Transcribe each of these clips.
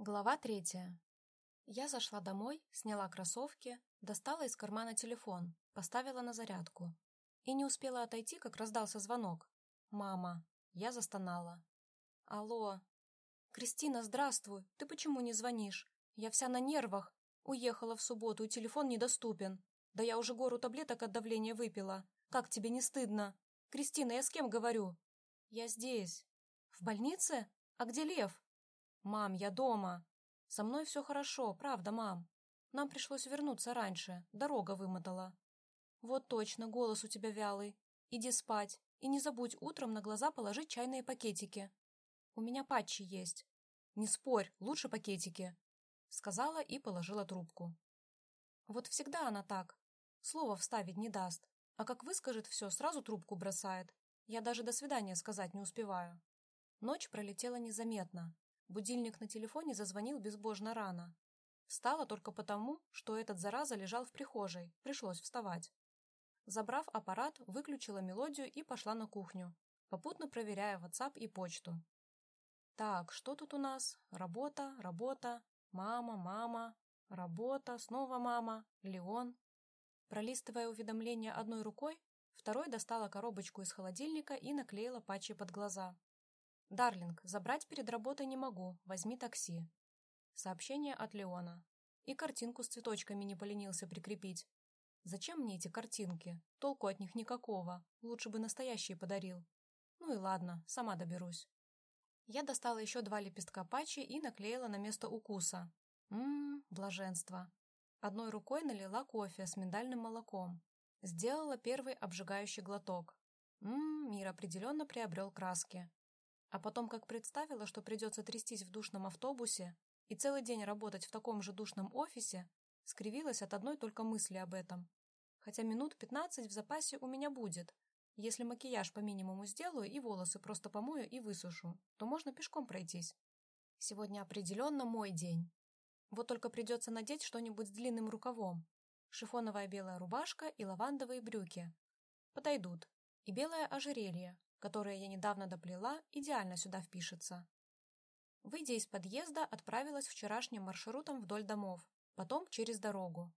Глава третья. Я зашла домой, сняла кроссовки, достала из кармана телефон, поставила на зарядку. И не успела отойти, как раздался звонок. «Мама». Я застонала. «Алло». «Кристина, здравствуй. Ты почему не звонишь? Я вся на нервах. Уехала в субботу, и телефон недоступен. Да я уже гору таблеток от давления выпила. Как тебе не стыдно? Кристина, я с кем говорю?» «Я здесь». «В больнице? А где Лев?» «Мам, я дома. Со мной все хорошо, правда, мам. Нам пришлось вернуться раньше, дорога вымотала». «Вот точно, голос у тебя вялый. Иди спать, и не забудь утром на глаза положить чайные пакетики. У меня патчи есть. Не спорь, лучше пакетики», — сказала и положила трубку. Вот всегда она так. Слово вставить не даст, а как выскажет все, сразу трубку бросает. Я даже до свидания сказать не успеваю. Ночь пролетела незаметно. Будильник на телефоне зазвонил безбожно рано. Встала только потому, что этот зараза лежал в прихожей, пришлось вставать. Забрав аппарат, выключила мелодию и пошла на кухню, попутно проверяя WhatsApp и почту. Так, что тут у нас? Работа, работа, мама, мама, работа, снова мама, Леон. Пролистывая уведомления одной рукой, второй достала коробочку из холодильника и наклеила патчи под глаза. «Дарлинг, забрать перед работой не могу, возьми такси». Сообщение от Леона. И картинку с цветочками не поленился прикрепить. Зачем мне эти картинки? Толку от них никакого. Лучше бы настоящие подарил. Ну и ладно, сама доберусь. Я достала еще два лепестка патчи и наклеила на место укуса. Ммм, блаженство. Одной рукой налила кофе с миндальным молоком. Сделала первый обжигающий глоток. Ммм, мир определенно приобрел краски. А потом, как представила, что придется трястись в душном автобусе и целый день работать в таком же душном офисе, скривилась от одной только мысли об этом. Хотя минут пятнадцать в запасе у меня будет. Если макияж по минимуму сделаю и волосы просто помою и высушу, то можно пешком пройтись. Сегодня определенно мой день. Вот только придется надеть что-нибудь с длинным рукавом. Шифоновая белая рубашка и лавандовые брюки. Подойдут. И белое ожерелье, которое я недавно доплела, идеально сюда впишется. Выйдя из подъезда, отправилась вчерашним маршрутом вдоль домов, потом через дорогу.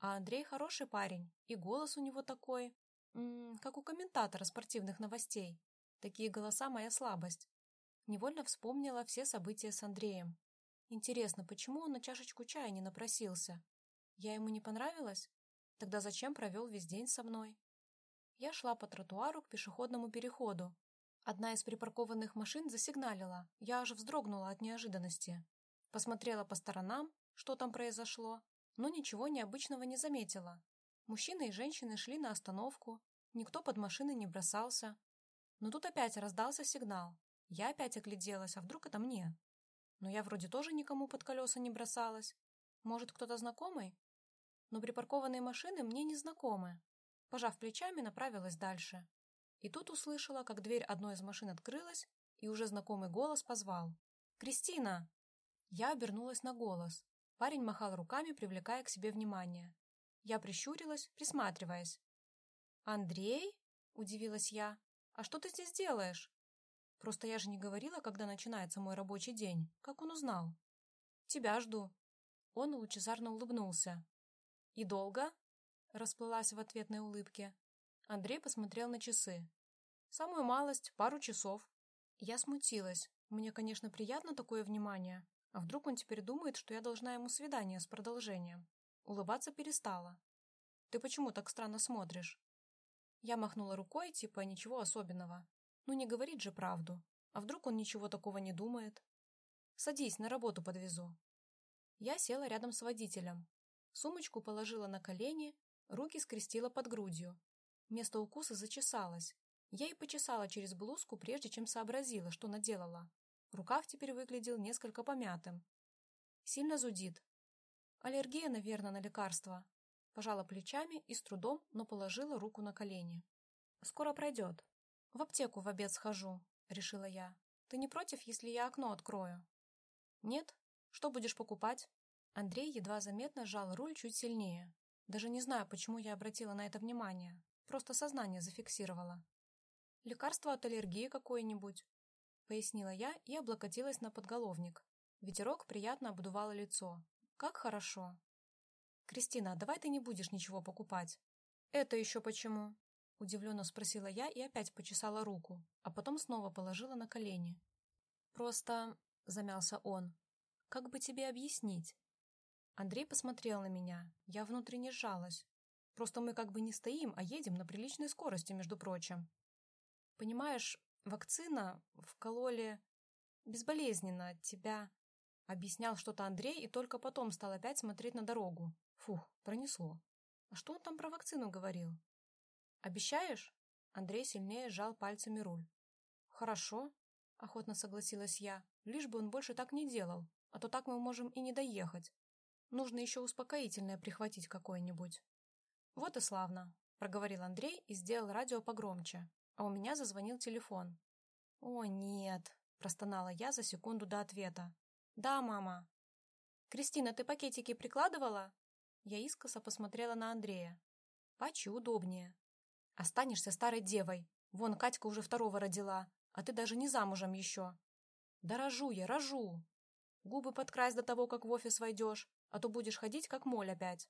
А Андрей хороший парень, и голос у него такой, м -м, как у комментатора спортивных новостей. Такие голоса моя слабость. Невольно вспомнила все события с Андреем. Интересно, почему он на чашечку чая не напросился? Я ему не понравилась? Тогда зачем провел весь день со мной? Я шла по тротуару к пешеходному переходу. Одна из припаркованных машин засигналила. Я аж вздрогнула от неожиданности. Посмотрела по сторонам, что там произошло, но ничего необычного не заметила. Мужчины и женщины шли на остановку, никто под машины не бросался. Но тут опять раздался сигнал. Я опять огляделась, а вдруг это мне? Но я вроде тоже никому под колеса не бросалась. Может, кто-то знакомый? Но припаркованные машины мне не знакомы. Пожав плечами, направилась дальше. И тут услышала, как дверь одной из машин открылась, и уже знакомый голос позвал. «Кристина!» Я обернулась на голос. Парень махал руками, привлекая к себе внимание. Я прищурилась, присматриваясь. «Андрей?» – удивилась я. «А что ты здесь делаешь?» «Просто я же не говорила, когда начинается мой рабочий день. Как он узнал?» «Тебя жду». Он лучезарно улыбнулся. «И долго?» Расплылась в ответной улыбке. Андрей посмотрел на часы. «Самую малость, пару часов». Я смутилась. Мне, конечно, приятно такое внимание. А вдруг он теперь думает, что я должна ему свидание с продолжением? Улыбаться перестала. «Ты почему так странно смотришь?» Я махнула рукой, типа ничего особенного. Ну не говорит же правду. А вдруг он ничего такого не думает? «Садись, на работу подвезу». Я села рядом с водителем. Сумочку положила на колени, Руки скрестила под грудью. Место укуса зачесалось. Я и почесала через блузку, прежде чем сообразила, что наделала. Рукав теперь выглядел несколько помятым. Сильно зудит. Аллергия, наверное, на лекарства. Пожала плечами и с трудом, но положила руку на колени. Скоро пройдет. В аптеку в обед схожу, решила я. Ты не против, если я окно открою? Нет? Что будешь покупать? Андрей едва заметно сжал руль чуть сильнее. Даже не знаю, почему я обратила на это внимание. Просто сознание зафиксировало. «Лекарство от аллергии какое-нибудь», — пояснила я и облокотилась на подголовник. Ветерок приятно обдувало лицо. Как хорошо. «Кристина, давай ты не будешь ничего покупать». «Это еще почему?» Удивленно спросила я и опять почесала руку, а потом снова положила на колени. «Просто...» — замялся он. «Как бы тебе объяснить?» Андрей посмотрел на меня. Я внутренне сжалась. Просто мы как бы не стоим, а едем на приличной скорости, между прочим. Понимаешь, вакцина вкололи безболезненно тебя. Объяснял что-то Андрей и только потом стал опять смотреть на дорогу. Фух, пронесло. А что он там про вакцину говорил? Обещаешь? Андрей сильнее сжал пальцами руль. Хорошо, охотно согласилась я, лишь бы он больше так не делал, а то так мы можем и не доехать. Нужно еще успокоительное прихватить какое-нибудь. Вот и славно, проговорил Андрей и сделал радио погромче, а у меня зазвонил телефон. О, нет, простонала я за секунду до ответа. Да, мама. Кристина, ты пакетики прикладывала? Я искоса посмотрела на Андрея. Пачи удобнее. Останешься старой девой. Вон, Катька уже второго родила, а ты даже не замужем еще. Да рожу я, рожу. Губы подкрась до того, как в офис войдешь, а то будешь ходить, как моль опять.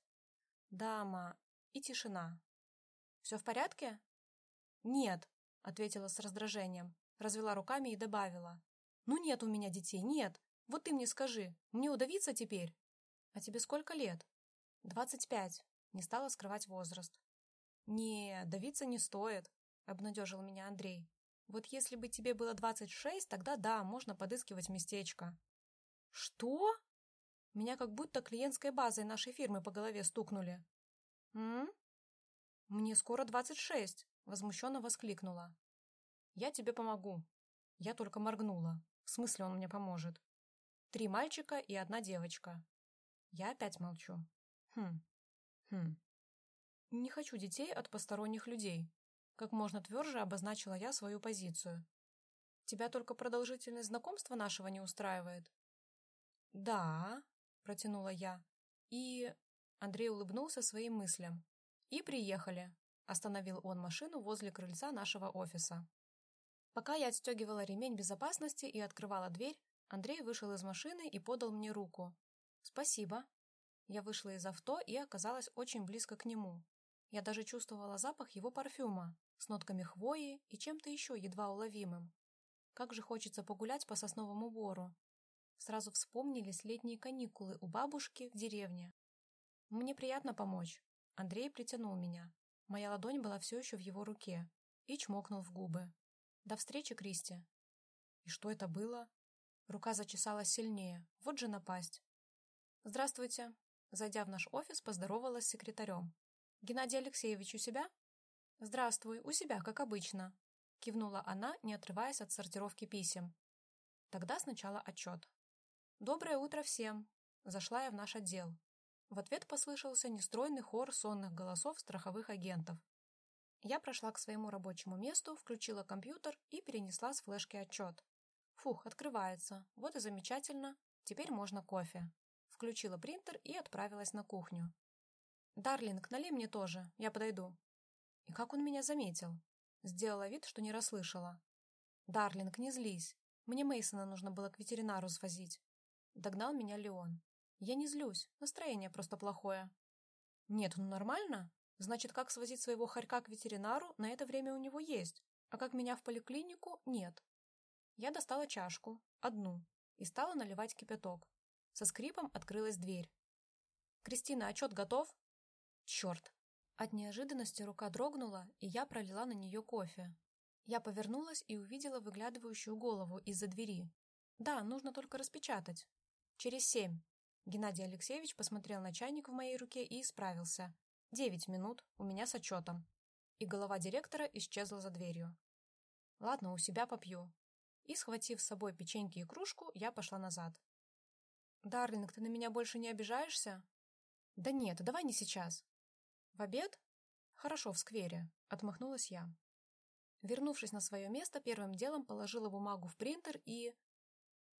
Дама. И тишина. Все в порядке? Нет, ответила с раздражением, развела руками и добавила. Ну нет у меня детей, нет. Вот ты мне скажи, мне удавиться теперь? А тебе сколько лет? Двадцать пять. Не стала скрывать возраст. «Не, давиться не стоит», — обнадежил меня Андрей. «Вот если бы тебе было двадцать шесть, тогда да, можно подыскивать местечко». «Что?» Меня как будто клиентской базой нашей фирмы по голове стукнули. «М? Мне скоро двадцать шесть», — возмущенно воскликнула. «Я тебе помогу». Я только моргнула. В смысле он мне поможет? Три мальчика и одна девочка. Я опять молчу. Хм. Хм. «Не хочу детей от посторонних людей», — как можно тверже обозначила я свою позицию. «Тебя только продолжительность знакомства нашего не устраивает?» «Да», — протянула я. «И...» — Андрей улыбнулся своим мыслям. «И приехали», — остановил он машину возле крыльца нашего офиса. Пока я отстегивала ремень безопасности и открывала дверь, Андрей вышел из машины и подал мне руку. «Спасибо». Я вышла из авто и оказалась очень близко к нему. Я даже чувствовала запах его парфюма с нотками хвои и чем-то еще едва уловимым. Как же хочется погулять по сосновому бору. Сразу вспомнились летние каникулы у бабушки в деревне. Мне приятно помочь. Андрей притянул меня. Моя ладонь была все еще в его руке и чмокнул в губы. До встречи, Кристи. И что это было? Рука зачесалась сильнее. Вот же напасть. Здравствуйте. Зайдя в наш офис, поздоровалась с секретарем. «Геннадий Алексеевич у себя?» «Здравствуй, у себя, как обычно», — кивнула она, не отрываясь от сортировки писем. Тогда сначала отчет. «Доброе утро всем!» — зашла я в наш отдел. В ответ послышался нестройный хор сонных голосов страховых агентов. Я прошла к своему рабочему месту, включила компьютер и перенесла с флешки отчет. Фух, открывается. Вот и замечательно. Теперь можно кофе. Включила принтер и отправилась на кухню. «Дарлинг, налей мне тоже, я подойду». И как он меня заметил? Сделала вид, что не расслышала. «Дарлинг, не злись. Мне Мейсона нужно было к ветеринару свозить». Догнал меня Леон. «Я не злюсь, настроение просто плохое». «Нет, ну нормально. Значит, как свозить своего хорька к ветеринару, на это время у него есть, а как меня в поликлинику, нет». Я достала чашку, одну, и стала наливать кипяток. Со скрипом открылась дверь. «Кристина, отчет готов?» Черт! От неожиданности рука дрогнула, и я пролила на нее кофе. Я повернулась и увидела выглядывающую голову из-за двери. Да, нужно только распечатать. Через семь. Геннадий Алексеевич посмотрел на чайник в моей руке и исправился. Девять минут, у меня с отчетом. И голова директора исчезла за дверью. Ладно, у себя попью. И, схватив с собой печеньки и кружку, я пошла назад. «Дарлинг, ты на меня больше не обижаешься?» «Да нет, давай не сейчас. «В обед?» «Хорошо, в сквере», — отмахнулась я. Вернувшись на свое место, первым делом положила бумагу в принтер и...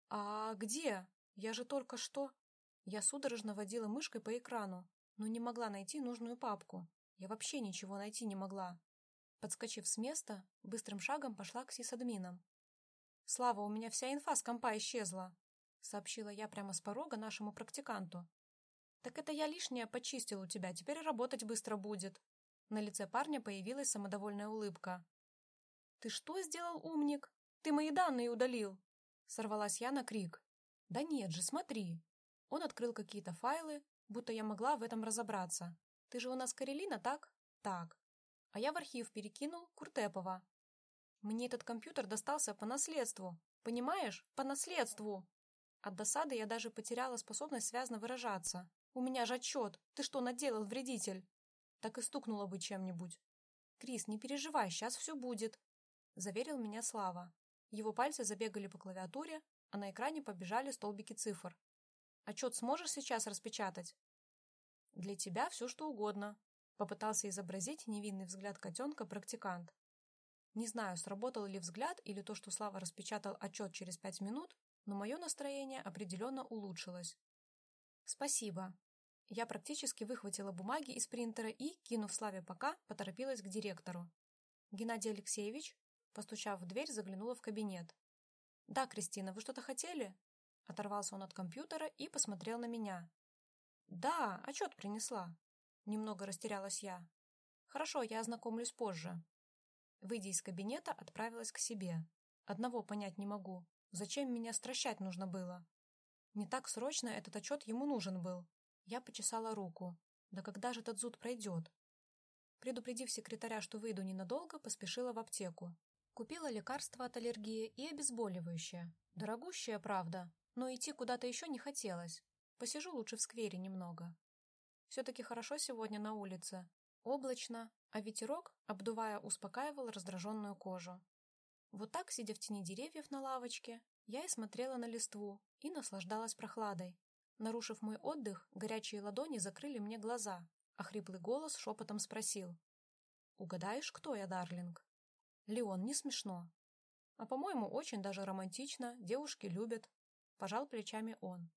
«А где? Я же только что...» Я судорожно водила мышкой по экрану, но не могла найти нужную папку. Я вообще ничего найти не могла. Подскочив с места, быстрым шагом пошла к сисадминам. «Слава, у меня вся инфа с компа исчезла!» сообщила я прямо с порога нашему практиканту. «Так это я лишнее почистил у тебя, теперь работать быстро будет». На лице парня появилась самодовольная улыбка. «Ты что сделал, умник? Ты мои данные удалил!» Сорвалась я на крик. «Да нет же, смотри!» Он открыл какие-то файлы, будто я могла в этом разобраться. «Ты же у нас Карелина, так?» «Так». А я в архив перекинул Куртепова. Мне этот компьютер достался по наследству. Понимаешь? По наследству. От досады я даже потеряла способность связно выражаться. У меня же отчет. Ты что наделал, вредитель? Так и стукнула бы чем-нибудь. Крис, не переживай, сейчас все будет. Заверил меня Слава. Его пальцы забегали по клавиатуре, а на экране побежали столбики цифр. Отчет сможешь сейчас распечатать? Для тебя все что угодно. Попытался изобразить невинный взгляд котенка практикант. Не знаю, сработал ли взгляд или то, что Слава распечатал отчет через пять минут, но мое настроение определенно улучшилось. «Спасибо». Я практически выхватила бумаги из принтера и, кинув Славе пока, поторопилась к директору. «Геннадий Алексеевич?» Постучав в дверь, заглянула в кабинет. «Да, Кристина, вы что-то хотели?» Оторвался он от компьютера и посмотрел на меня. «Да, отчет принесла». Немного растерялась я. «Хорошо, я ознакомлюсь позже». Выйдя из кабинета, отправилась к себе. Одного понять не могу. Зачем меня стращать нужно было? Не так срочно этот отчет ему нужен был. Я почесала руку. Да когда же этот зуд пройдет? Предупредив секретаря, что выйду ненадолго, поспешила в аптеку. Купила лекарство от аллергии и обезболивающее. Дорогущее, правда, но идти куда-то еще не хотелось. Посижу лучше в сквере немного. Все-таки хорошо сегодня на улице. Облачно, а ветерок, обдувая, успокаивал раздраженную кожу. Вот так, сидя в тени деревьев на лавочке, я и смотрела на листву и наслаждалась прохладой. Нарушив мой отдых, горячие ладони закрыли мне глаза, а хриплый голос шепотом спросил. «Угадаешь, кто я, Дарлинг?» «Леон, не смешно». «А, по-моему, очень даже романтично, девушки любят», — пожал плечами он.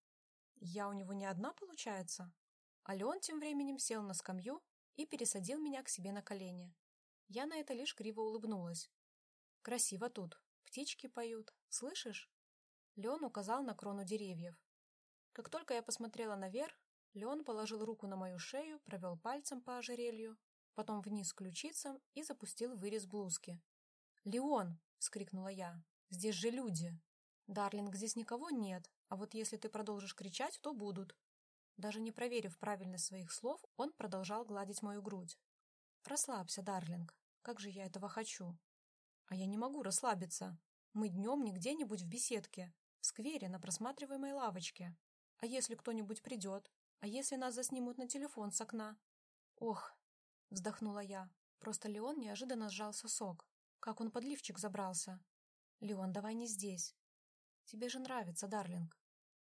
«Я у него не одна, получается?» А Леон тем временем сел на скамью и пересадил меня к себе на колени. Я на это лишь криво улыбнулась. Красиво тут. Птички поют. Слышишь? Леон указал на крону деревьев. Как только я посмотрела наверх, Леон положил руку на мою шею, провел пальцем по ожерелью, потом вниз к ключицам и запустил вырез блузки. «Леон!» — вскрикнула я. «Здесь же люди!» «Дарлинг, здесь никого нет, а вот если ты продолжишь кричать, то будут». Даже не проверив правильность своих слов, он продолжал гладить мою грудь. «Расслабься, Дарлинг. Как же я этого хочу!» А я не могу расслабиться. Мы днем не где-нибудь в беседке, в сквере на просматриваемой лавочке. А если кто-нибудь придет? А если нас заснимут на телефон с окна? Ох, вздохнула я. Просто Леон неожиданно сжал сосок. Как он под лифчик забрался. Леон, давай не здесь. Тебе же нравится, Дарлинг.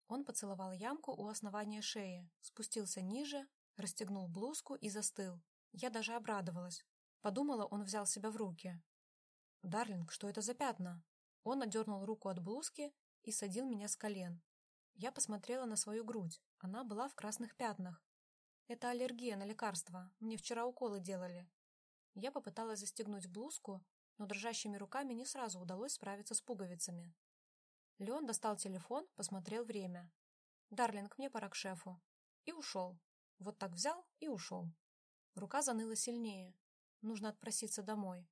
Он поцеловал ямку у основания шеи, спустился ниже, расстегнул блузку и застыл. Я даже обрадовалась. Подумала, он взял себя в руки. «Дарлинг, что это за пятна?» Он отдернул руку от блузки и садил меня с колен. Я посмотрела на свою грудь. Она была в красных пятнах. Это аллергия на лекарства. Мне вчера уколы делали. Я попыталась застегнуть блузку, но дрожащими руками не сразу удалось справиться с пуговицами. Леон достал телефон, посмотрел время. «Дарлинг, мне пора к шефу». И ушел. Вот так взял и ушел. Рука заныла сильнее. Нужно отпроситься домой.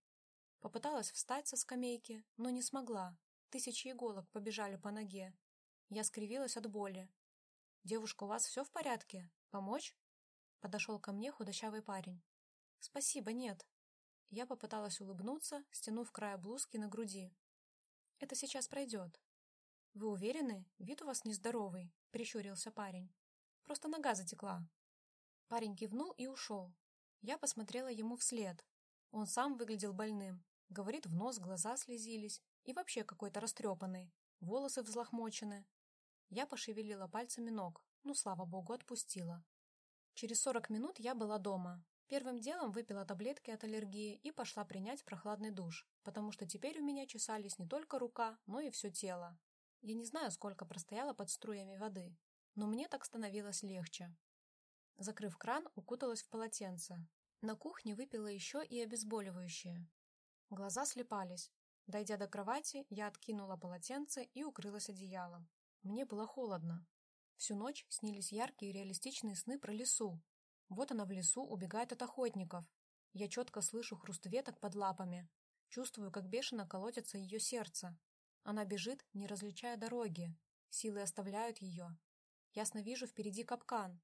Попыталась встать со скамейки, но не смогла. Тысячи иголок побежали по ноге. Я скривилась от боли. «Девушка, у вас все в порядке? Помочь?» Подошел ко мне худощавый парень. «Спасибо, нет». Я попыталась улыбнуться, стянув края блузки на груди. «Это сейчас пройдет». «Вы уверены? Вид у вас нездоровый», — прищурился парень. «Просто нога затекла». Парень кивнул и ушел. Я посмотрела ему вслед. Он сам выглядел больным. Говорит, в нос глаза слезились. И вообще какой-то растрепанный. Волосы взлохмочены. Я пошевелила пальцами ног. Ну, слава богу, отпустила. Через сорок минут я была дома. Первым делом выпила таблетки от аллергии и пошла принять прохладный душ, потому что теперь у меня чесались не только рука, но и все тело. Я не знаю, сколько простояла под струями воды, но мне так становилось легче. Закрыв кран, укуталась в полотенце. На кухне выпила еще и обезболивающее. Глаза слепались. Дойдя до кровати, я откинула полотенце и укрылась одеялом. Мне было холодно. Всю ночь снились яркие реалистичные сны про лесу. Вот она в лесу убегает от охотников. Я четко слышу хруст веток под лапами. Чувствую, как бешено колотится ее сердце. Она бежит, не различая дороги. Силы оставляют ее. Ясно вижу впереди капкан.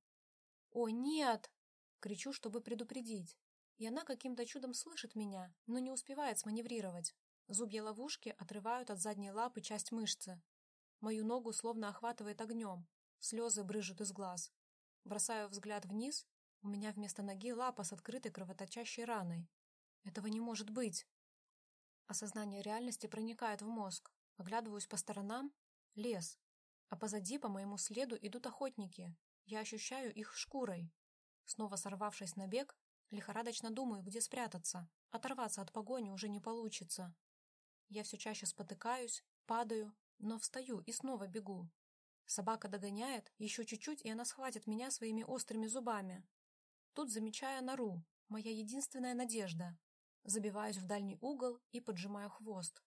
«О, нет!» Кричу, чтобы предупредить. И она каким-то чудом слышит меня, но не успевает сманеврировать. Зубья ловушки отрывают от задней лапы часть мышцы. Мою ногу словно охватывает огнем. Слезы брыжут из глаз. Бросаю взгляд вниз. У меня вместо ноги лапа с открытой кровоточащей раной. Этого не может быть. Осознание реальности проникает в мозг. Оглядываюсь по сторонам. Лес. А позади по моему следу идут охотники. Я ощущаю их шкурой. Снова сорвавшись на бег, лихорадочно думаю, где спрятаться. Оторваться от погони уже не получится. Я все чаще спотыкаюсь, падаю, но встаю и снова бегу. Собака догоняет, еще чуть-чуть, и она схватит меня своими острыми зубами. Тут замечаю нору, моя единственная надежда. Забиваюсь в дальний угол и поджимаю хвост.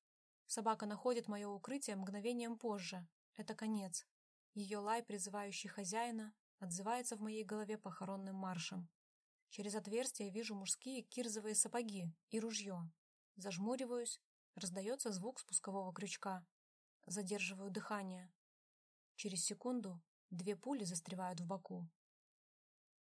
Собака находит мое укрытие мгновением позже. Это конец. Ее лай, призывающий хозяина, отзывается в моей голове похоронным маршем. Через отверстие вижу мужские кирзовые сапоги и ружье. Зажмуриваюсь, раздается звук спускового крючка. Задерживаю дыхание. Через секунду две пули застревают в боку.